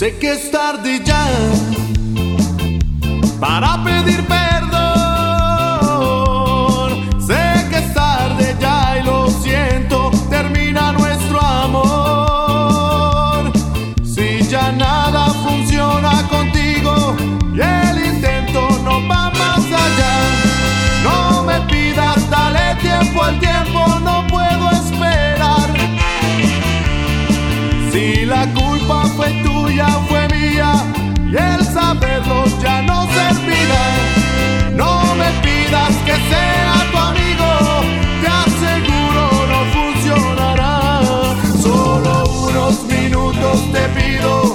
Sé que es tarde ya para pedir perdón. Sé que es tarde ya y lo siento, termina nuestro amor. Si ya nada funciona con te pido.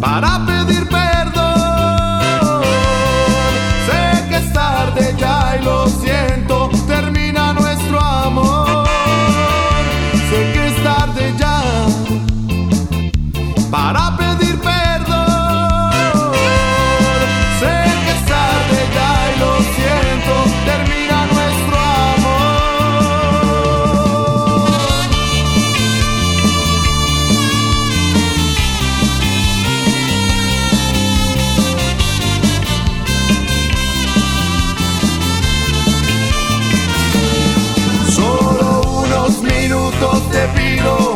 para pedir perdón. Sé que es tarde ya y lo siento, termina nuestro amor. Sé que es tarde ya para litros de vino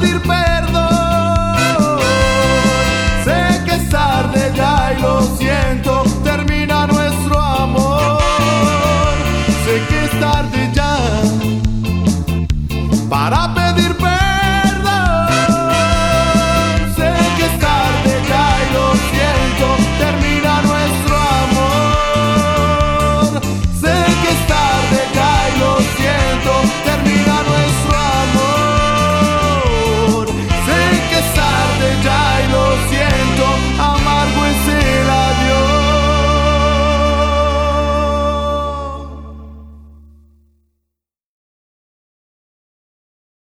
pedir perdón.